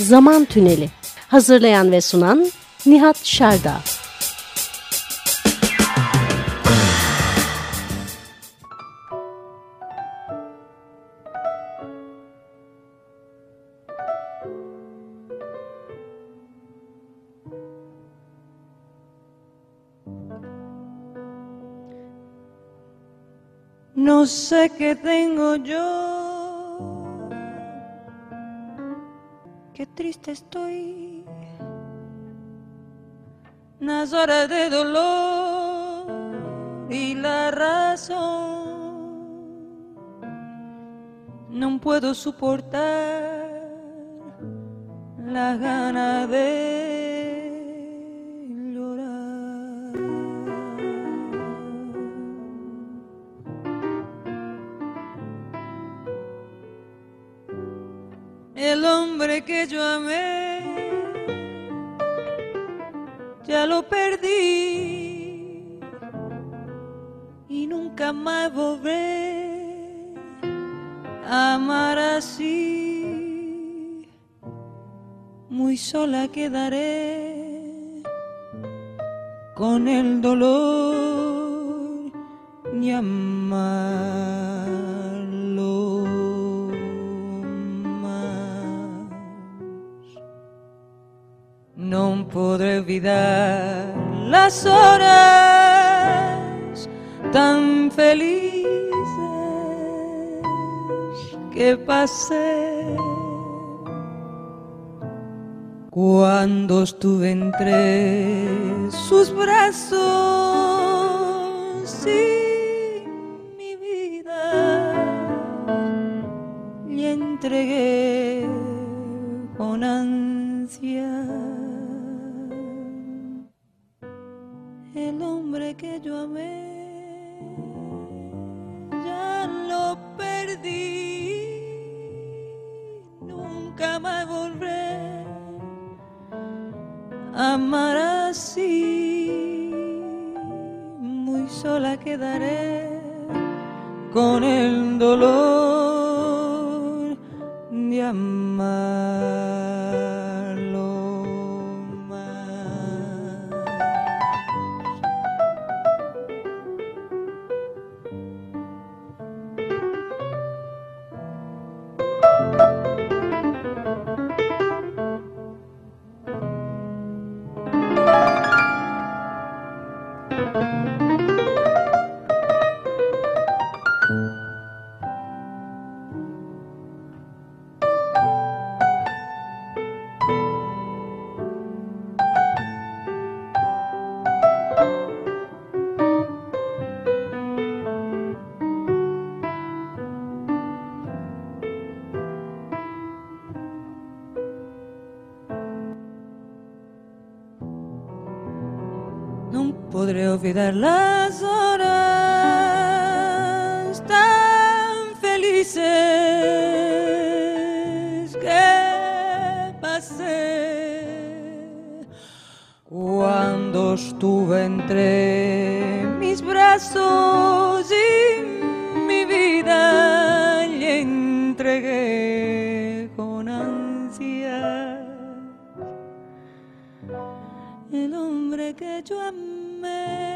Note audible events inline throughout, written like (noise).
Zaman Tüneli. Hazırlayan ve sunan Nihat Şerda No sé qué tengo yo, triste estoy. Unas horas de dolor y la razón no puedo soportar la gana de el hombre que yo amé, ya lo perdí y nunca más volveré a amar así. Muy sola quedaré con el dolor de amar. No podré olvidar las horas tan felices que pasé. Cuando estuve entre sus brazos y mi vida y entregué con ansia hombre que yo amé, ya lo perdí, nunca más volveré a amar así, muy sola quedaré con el dolor de amar. Olvidar las horas tan felices que pasé cuando estuve entre mis brazos y mi vida le entregué con ansia el hombre que yo amé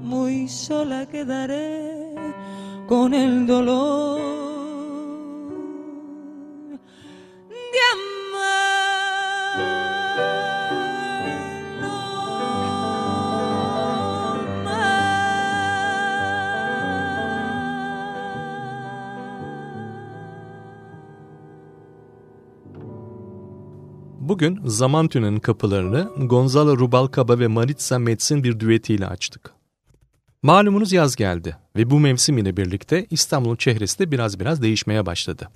Muy sola quedaré con el dolor Bugün Zaman Tüneli'nin kapılarını Gonzalo Rubalcaba ve Maritza Metz'in bir düetiyle açtık. Malumunuz yaz geldi ve bu mevsim ile birlikte İstanbul'un çehresi de biraz biraz değişmeye başladı.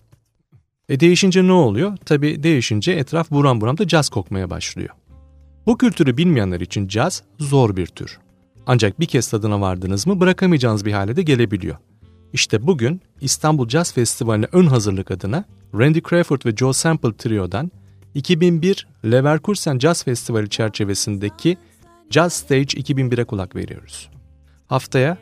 E değişince ne oluyor? Tabii değişince etraf buram buram da caz kokmaya başlıyor. Bu kültürü bilmeyenler için caz zor bir tür. Ancak bir kez tadına vardınız mı bırakamayacağınız bir hale de gelebiliyor. İşte bugün İstanbul Jazz Festivali'ne ön hazırlık adına Randy Crawford ve Joe Sample Trio'dan 2001 Leverkusen Jazz Festivali çerçevesindeki Jazz Stage 2001'e kulak veriyoruz. Haftaya,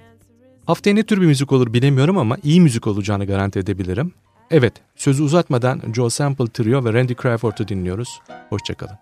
haftaya ne tür bir müzik olur bilemiyorum ama iyi müzik olacağını garanti edebilirim. Evet, sözü uzatmadan Joe Sample Trio ve Randy Crawford'u dinliyoruz. Hoşçakalın.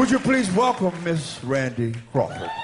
Would you please welcome Miss Randy Crawford?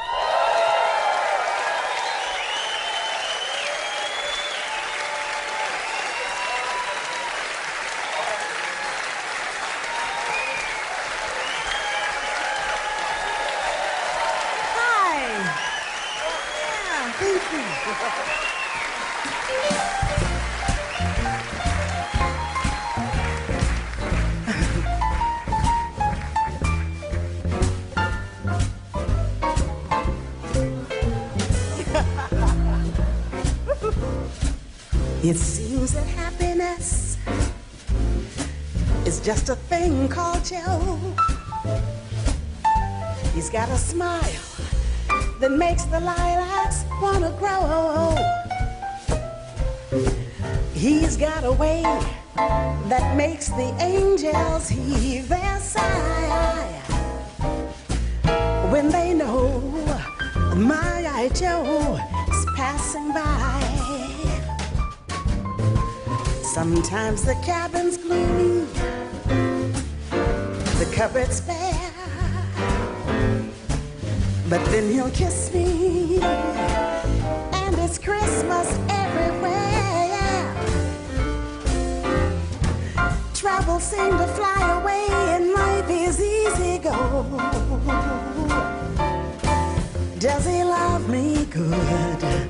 Sometimes the cabin's gloomy, the cupboard's bare. But then he'll kiss me, and it's Christmas everywhere. Travel seem to fly away, and life is easy go. Does he love me good?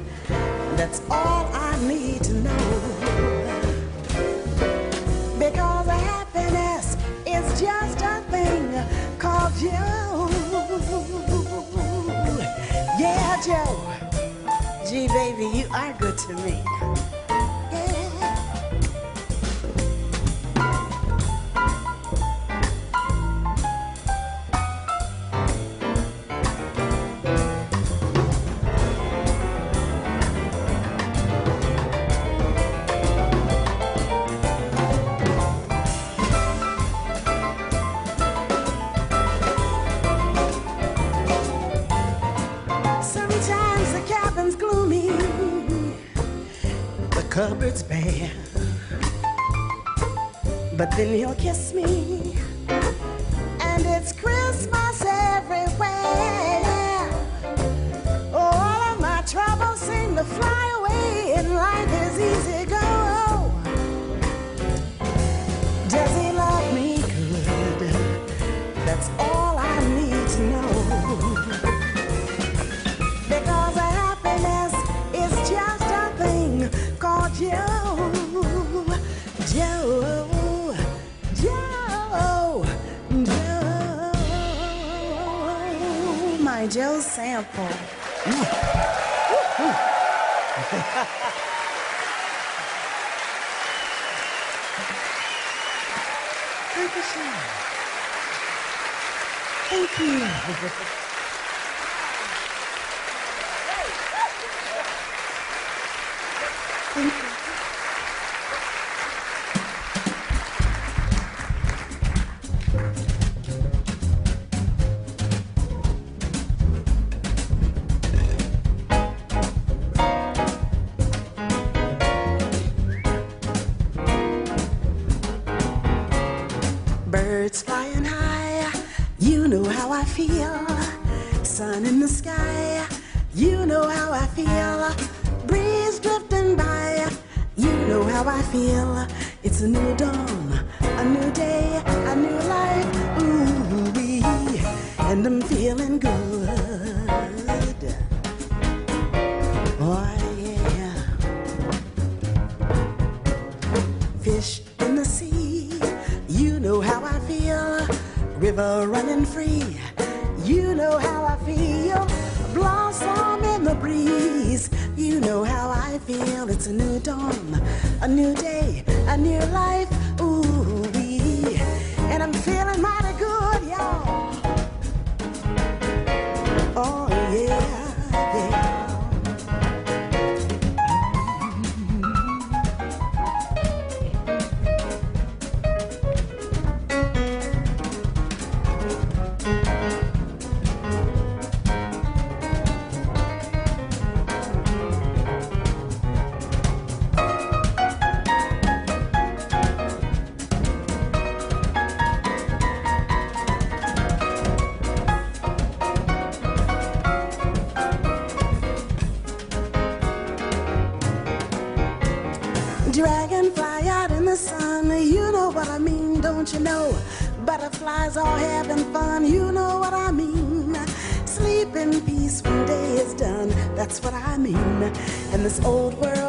That's all I need to know. Joe. Gee, baby, you are good to me. kiss me. Joe Joe Sample. (laughs) Thank you. (laughs) don't you know? Butterflies are having fun, you know what I mean. Sleep in peace when day is done, that's what I mean. And this old world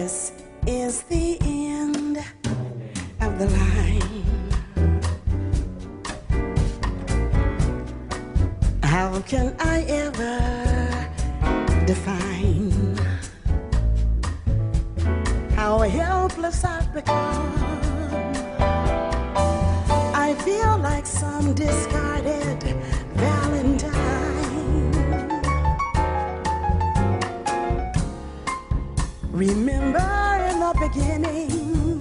This is the end of the line. How can I ever define how helpless I've become? I feel like some discarded beginning.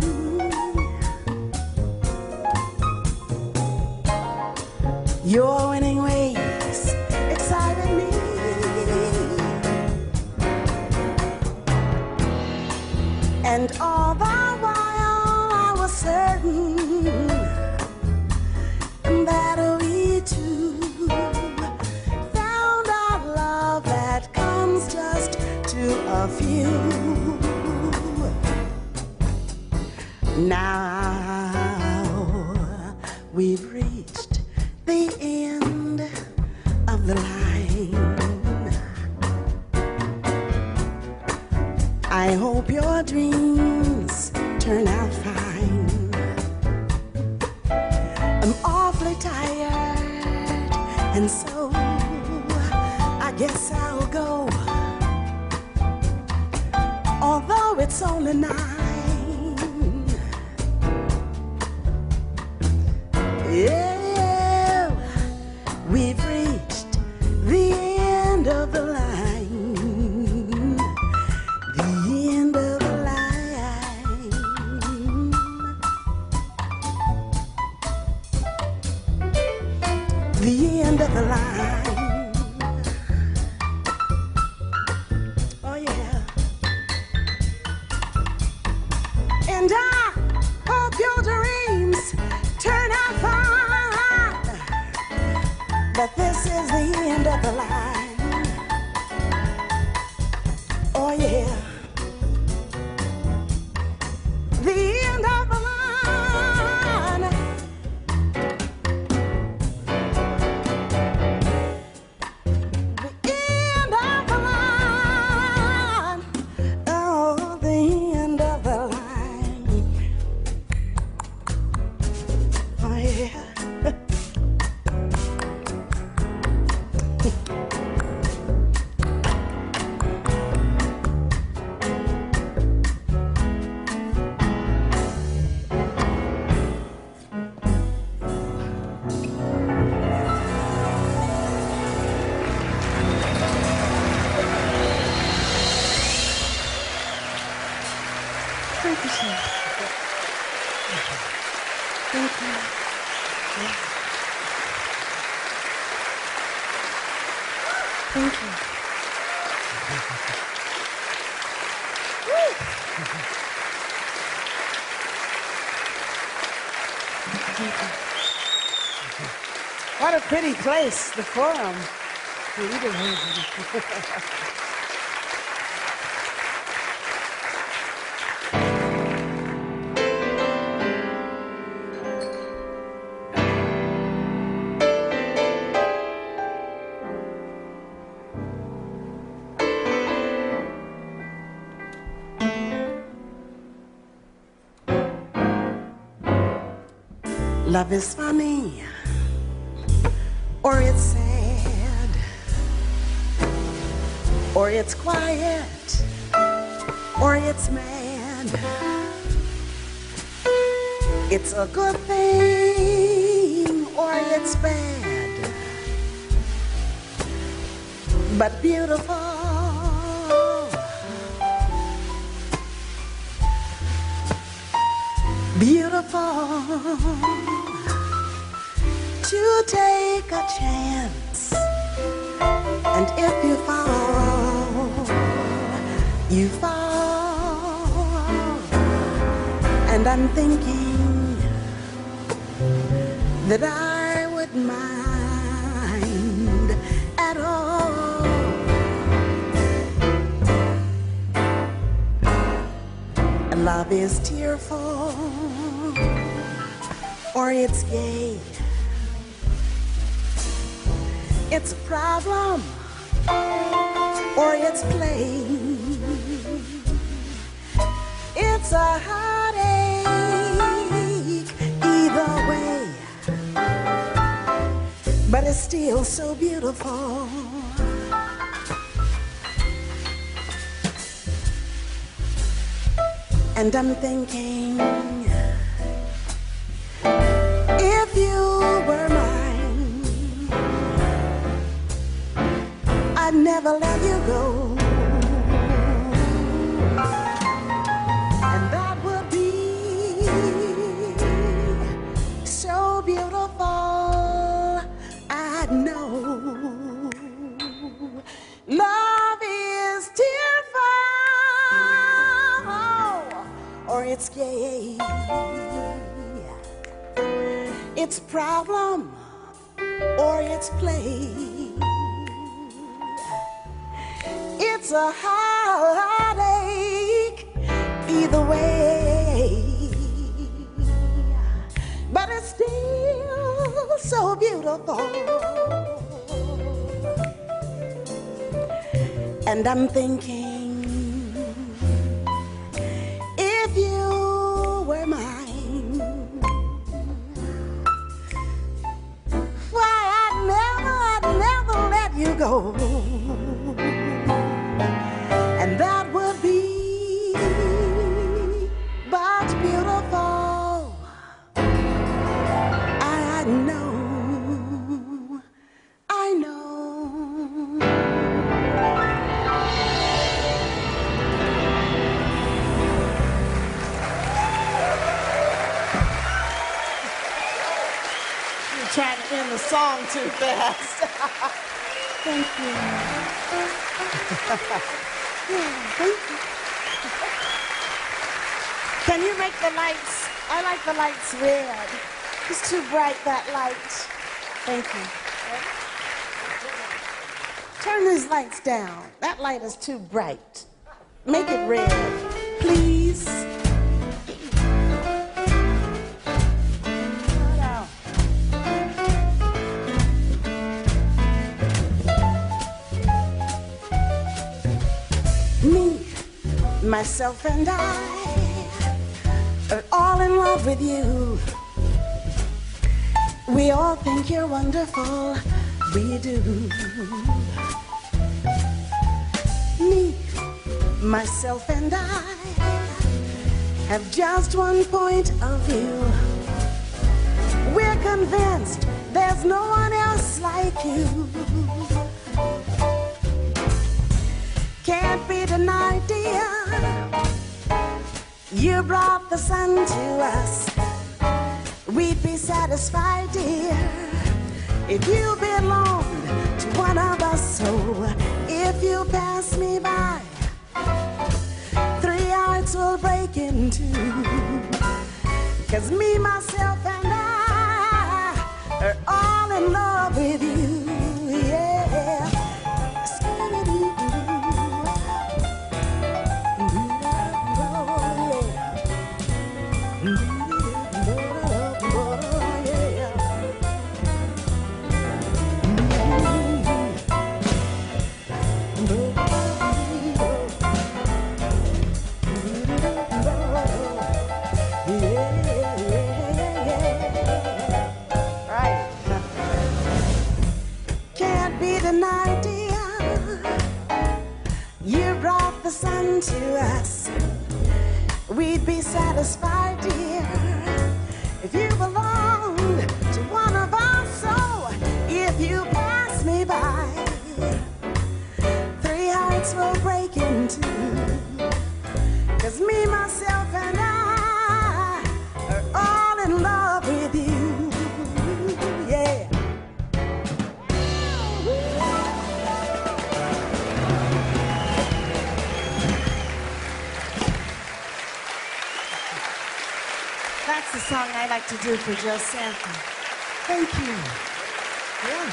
Your winning ways excited me. And dreams turn out fine. I'm awfully tired, and so I guess I'll go. Although it's only nine. the end of the line. Pretty place, the forum. Love is funny, or it's sad, or it's quiet, or it's mad. It's a good thing, or it's bad, but beautiful. Beautiful to take a chance. And if you fall, you fall. And I'm thinking that I wouldn't mind at all. Love is tearful or it's gay. It's a problem or it's plain. It's a heartache either way, but it's still so beautiful. And I'm thinking, it's gay. It's problem or it's play. It's a heartache either way. But it's still so beautiful. And I'm thinking if you were mine, why I'd never, I'd never let you go. Song too fast. (laughs) Thank you. Can you make the lights? I like the lights red. It's too bright, that light. Thank you. Turn these lights down. That light is too bright. Make it red, myself, and I are all in love with you. We all think you're wonderful. We do. Me, myself, and I have just one point of view. We're convinced there's no one else like you. Can't be denied, dear. You brought the sun to us. We'd be satisfied, dear, if you belonged to one of us. So if you pass me by, three hearts will break in two. Cause me, myself, and I are all in love the sun to us. We'd be satisfied, dear, if you to do for Joe Sample. Thank you. Yeah.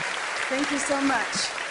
Thank you so much.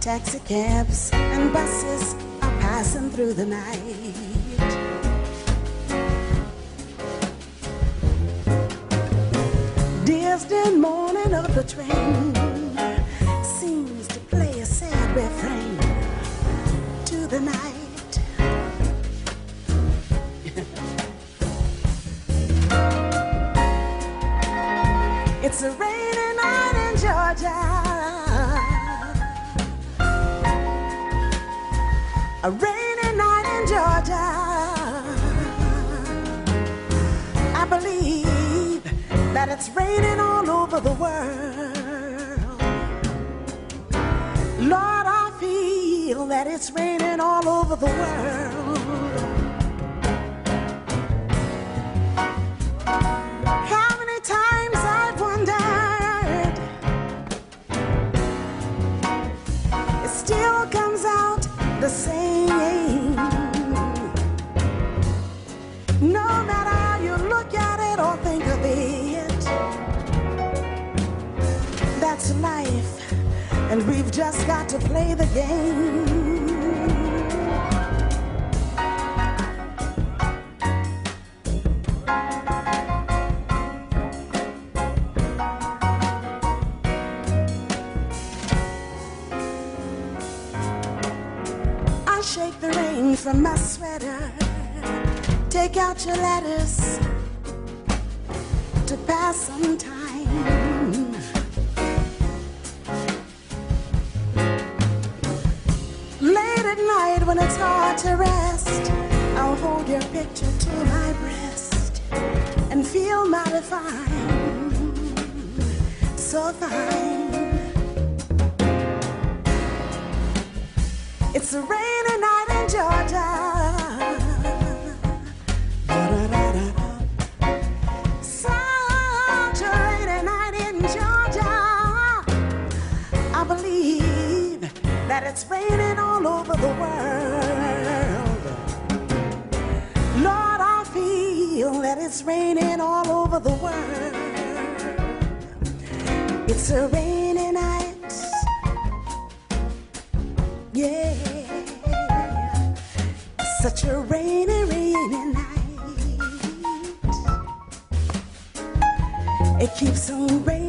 Taxi cabs and buses are passing through the night. Distant moaning of the train seems to play a sad refrain to the night. (laughs) It's a rainy A rainy night in Georgia. I believe that it's raining all over the world. Lord, I feel that it's raining all over the world. Just got to play the game. I shake the rain from my when it's hard to rest, I'll hold your picture to my breast and feel mighty fine, so fine. It's a rainy night in Georgia. Rainy night in Georgia. I believe that it's raining all over the world. Lord, I feel that it's raining all over the world. It's a rainy night. Yeah, such a rainy, rainy night. It keeps on raining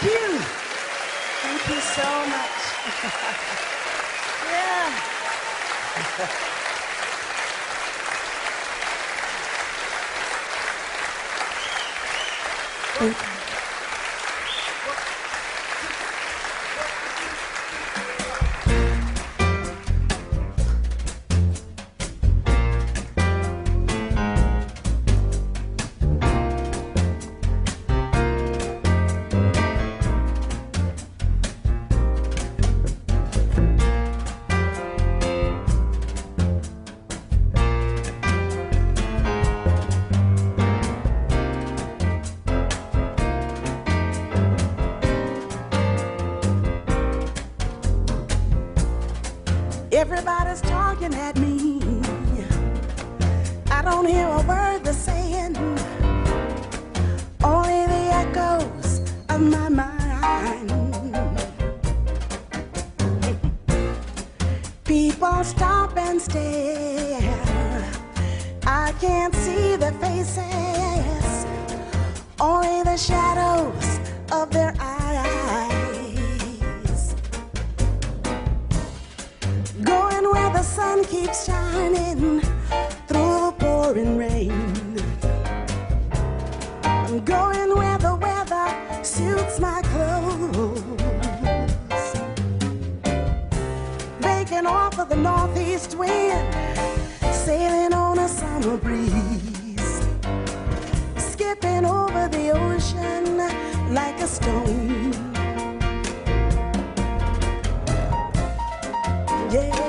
Thank you. Thank you so much. (laughs) yeah. Yeah.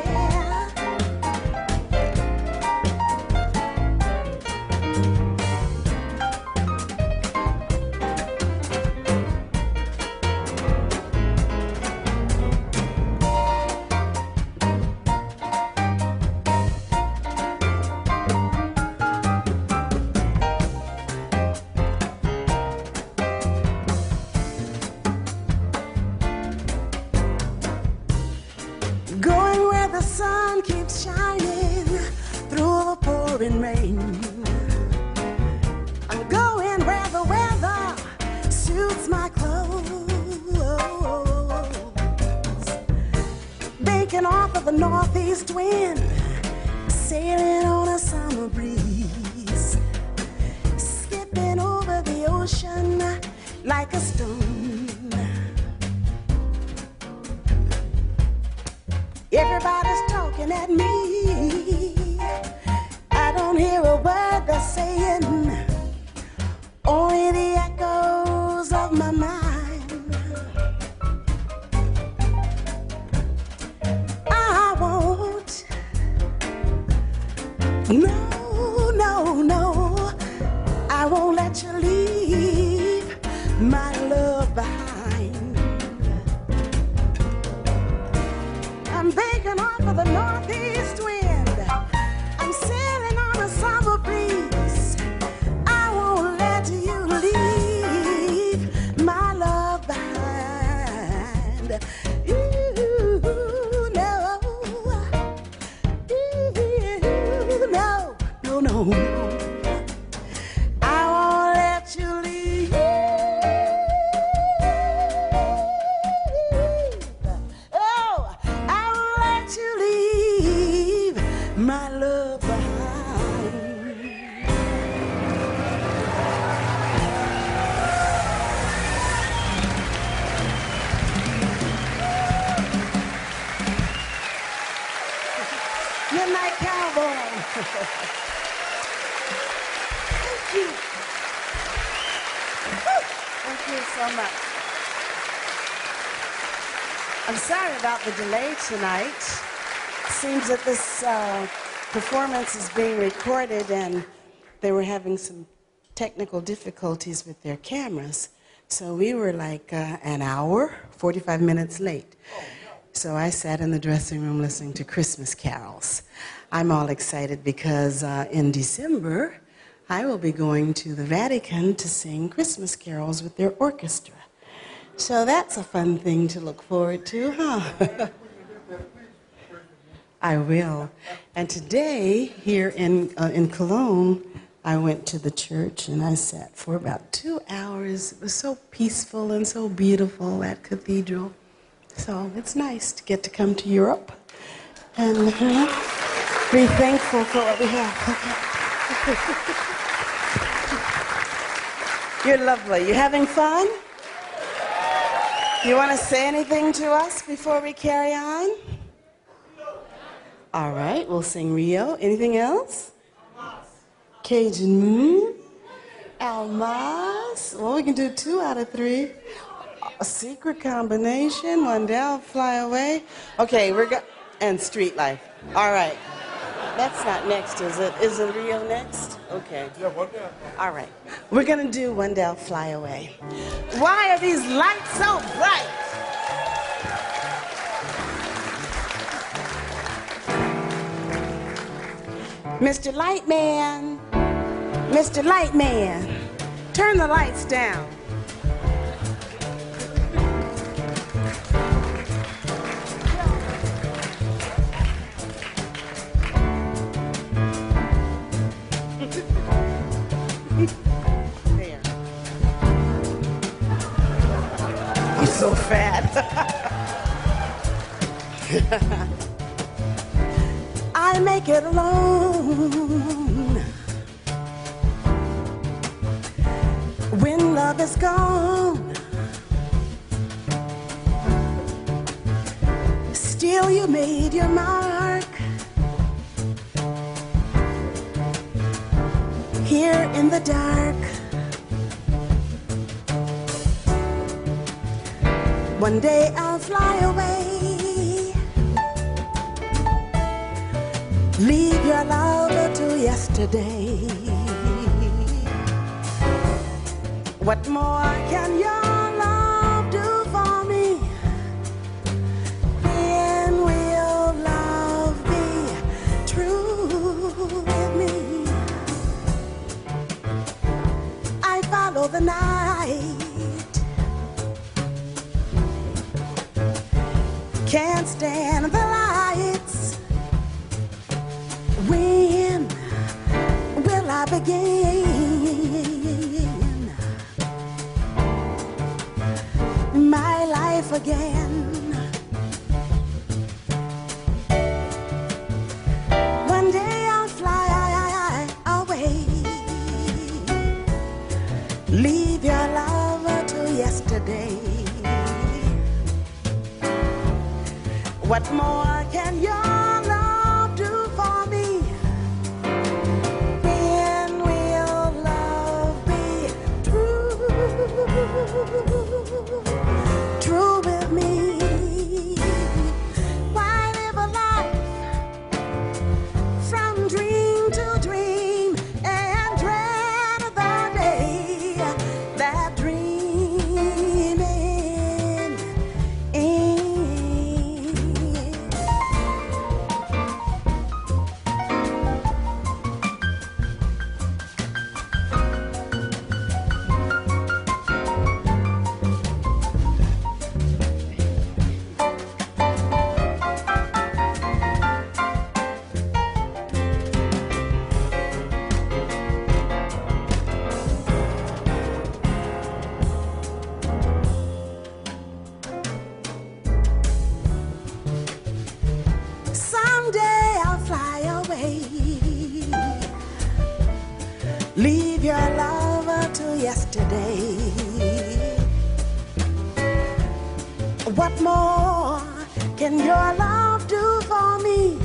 No, performance is being recorded and they were having some technical difficulties with their cameras. So we were like uh, an hour, 45 minutes late. So I sat in the dressing room listening to Christmas carols. I'm all excited because uh, in December, I will be going to the Vatican to sing Christmas carols with their orchestra. So that's a fun thing to look forward to, huh? (laughs) I will. And today, here in, uh, in Cologne, I went to the church and I sat for about two hours. It was so peaceful and so beautiful, that cathedral. So it's nice to get to come to Europe and uh, be thankful for what we have. (laughs) You're lovely. You having fun? You want to say anything to us before we carry on? All right, we'll sing Rio. Anything else? Cajun Moon. Almaz. Well, we can do two out of three. A secret combination. One down, fly away. Okay, we're go- and street life. All right. That's not next, is it? Isn't Rio next? Okay. Yeah, one down. All right. We're going to do One Down Fly Away. Why are these lights so bright? Mr. Lightman, Mr. Lightman, turn the lights down. So fat. (laughs) I make it alone when love is gone. Still, you made your mark here in the dark. One day I'll fly away. Leave your lover to yesterday. What more can your love do for me? Will love be true with me? I follow the night. Can't stand the when will I begin my life again? One day I'll fly away, leave your lover to yesterday. What more can you? more can your love do for me?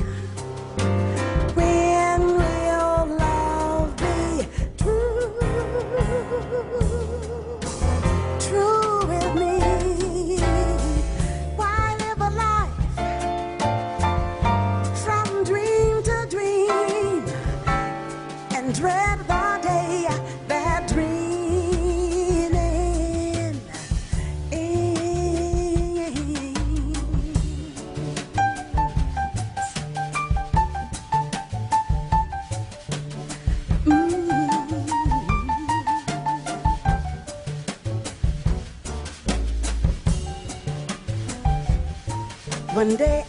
건데?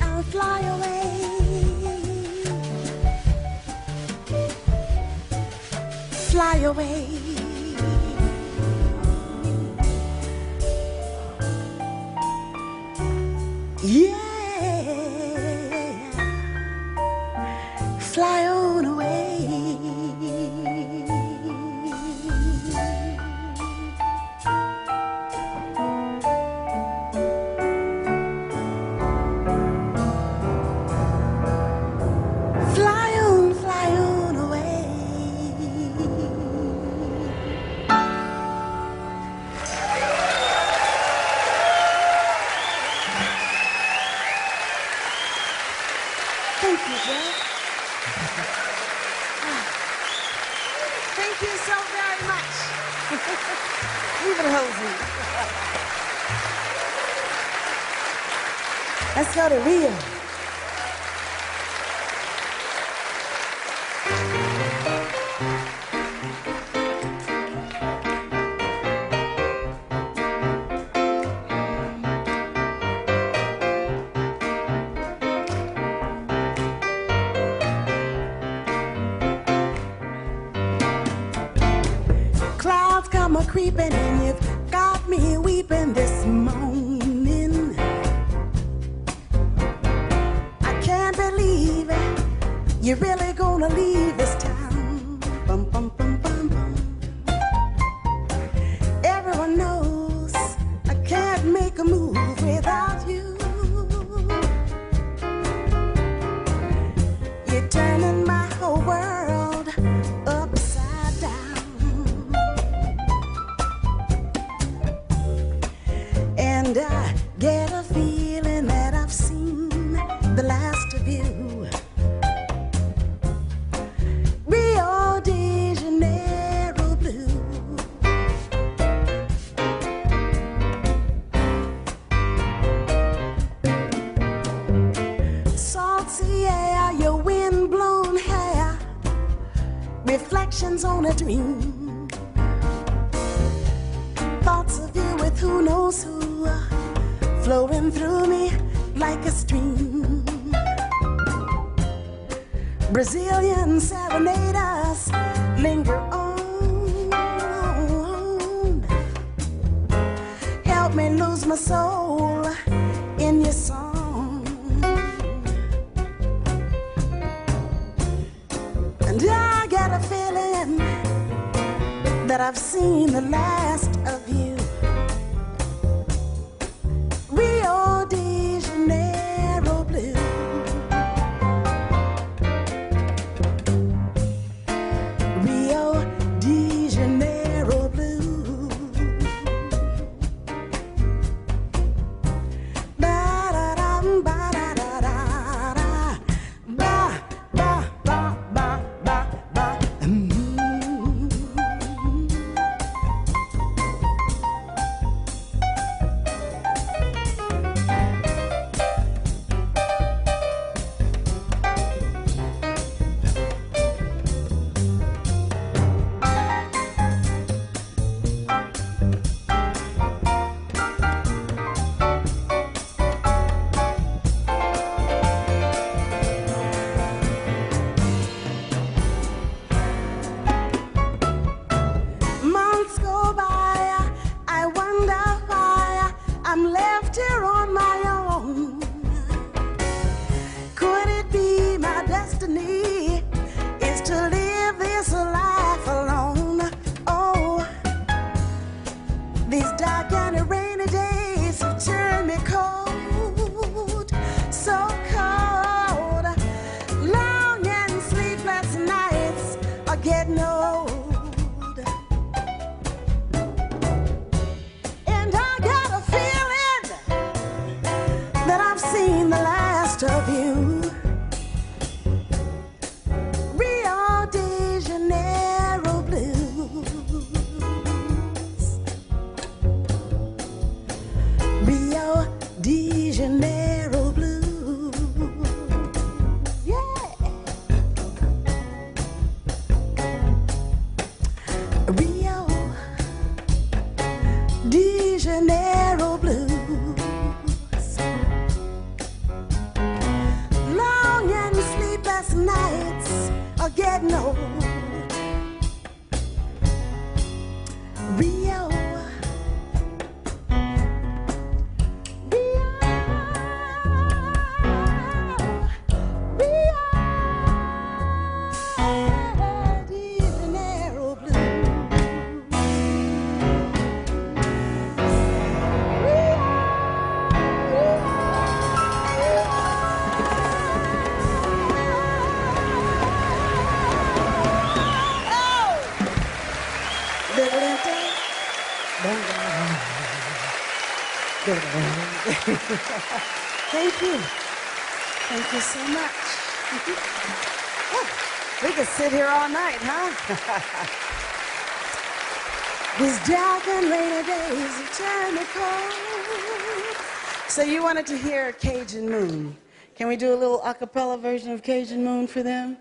that I've seen the last of you. Thank you. Thank you so much. (laughs) Oh, we could sit here all night, huh? (laughs) These dark and rainy days have turned me cold. So you wanted to hear Cajun Moon. Can we do a little a cappella version of Cajun Moon for them?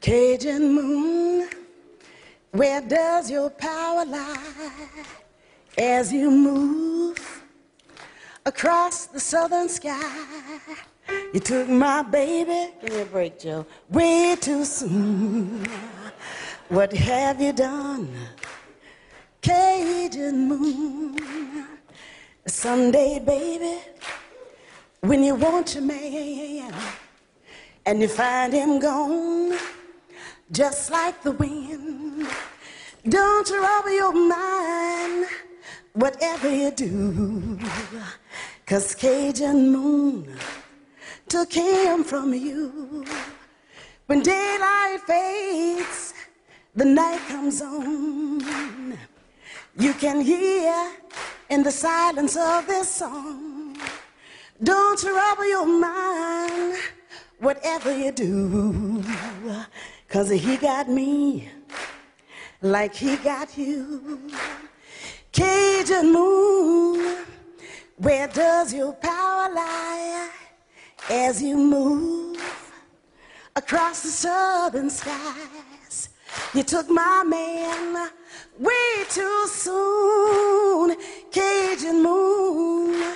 Cajun Moon, where does your power lie as you move across the southern sky? You took my baby, give me a break, Joe, way too soon. What have you done? Cajun moon. Someday, baby, when you want your man and you find him gone, just like the wind, don't you trouble your mind, whatever you do, cause Cajun moon took him from you. When daylight fades, the night comes on. You can hear in the silence of this song. Don't trouble your mind, whatever you do. Cause he got me like he got you. Cajun moon, where does your power lie as you move across the southern skies? You took my man way too soon. Cajun moon,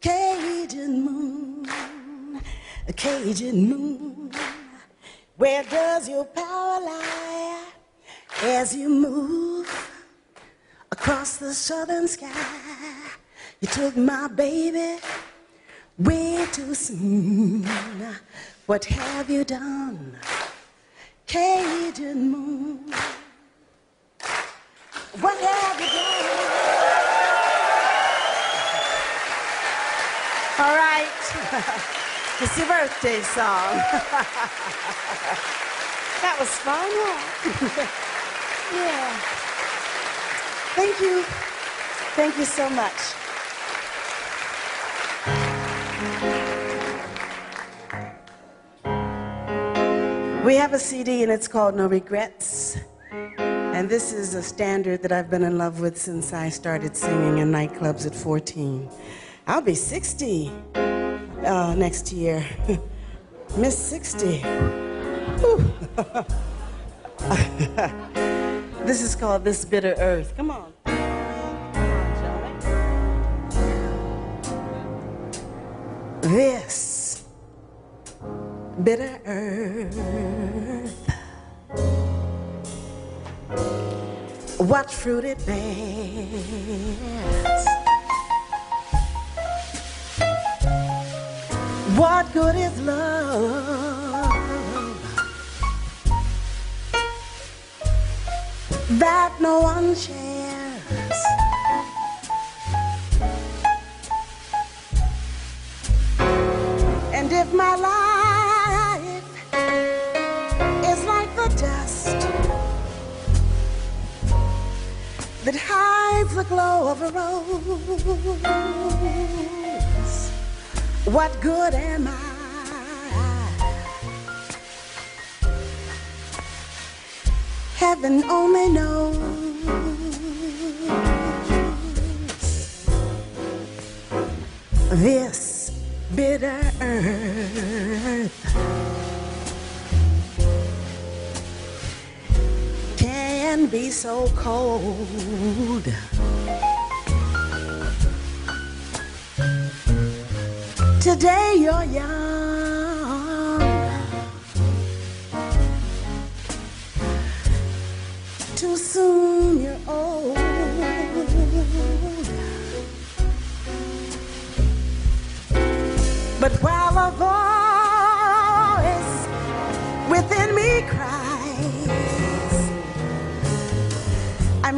Cajun moon, Cajun moon. Where does your power lie as you move across the southern sky? You took my baby way too soon. What have you done? Cajun moon. What have you done? All right. (laughs) it's your birthday song. (laughs) that was fun, huh? (laughs) yeah. Thank you. Thank you so much. We have a CD and it's called No Regrets. And this is a standard that I've been in love with since I started singing in nightclubs at 14. I'll be 60 uh, next year. (laughs) Miss 60. (laughs) This is called This Bitter Earth. Come on. Come on. This bitter earth. What fruit it bears. What good is love that no one shares? And if my life hides the glow of a rose. What good am I? Heaven only knows. This bitter earth can be so cold. Today you're young. Too soon you're old.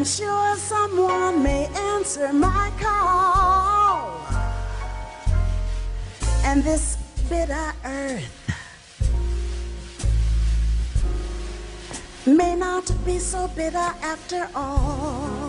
I'm sure someone may answer my call. And this bitter earth may not be so bitter after all.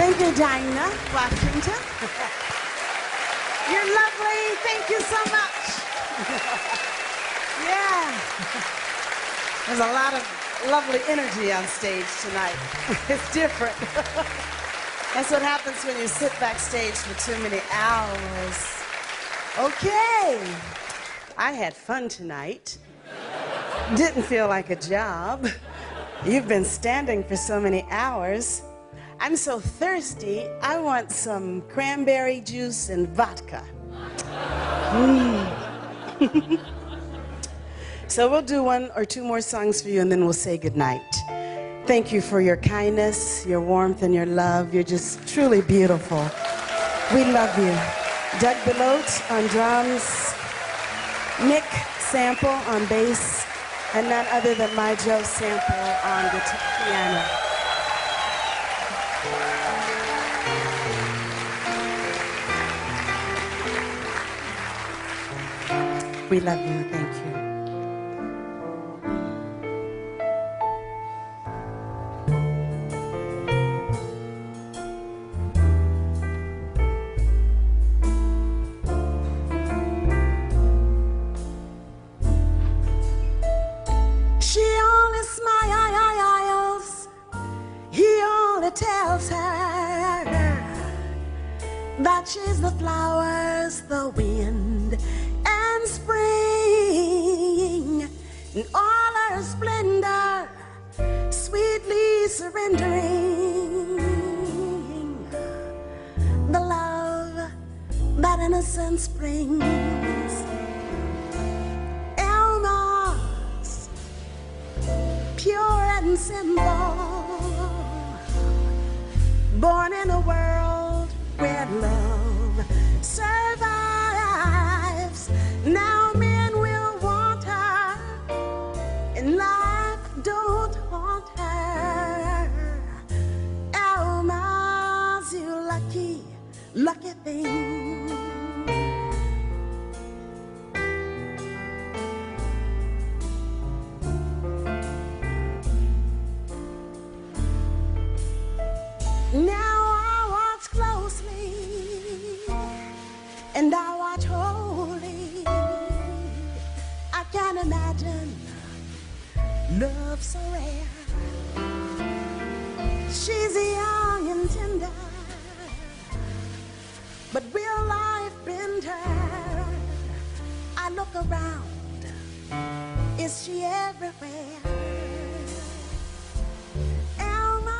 Thank you, Dinah Washington. You're lovely. Thank you so much. yeah. There's a lot of lovely energy on stage tonight. it's different. That's what happens when you sit backstage for too many hours. Okay. I had fun tonight. Didn't feel like a job. You've been standing for so many hours. I'm so thirsty, I want some cranberry juice and vodka. Mm. (laughs) So we'll do one or two more songs for you and then we'll say goodnight. Thank you for your kindness, your warmth, and your love. You're just truly beautiful. We love you. Doug Belote on drums, Nick Sample on bass, and none other than my Joe Sample on the piano. We love you. Thank you. She only smiles. He only tells her that she's the flowers, the wind, spring in all her splendor, sweetly surrendering the love that innocence brings. Almaz pure and simple, born in a world where love thing. Now I watch closely and I watch wholly. I can't imagine love so rare. She's the she everywhere? Almaz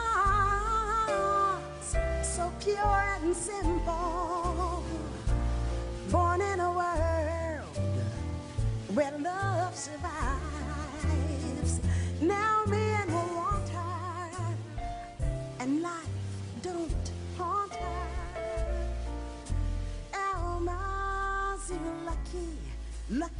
so pure and simple, born in a world where love survives. Now men will want her, and life don't haunt her. Almaz lucky, lucky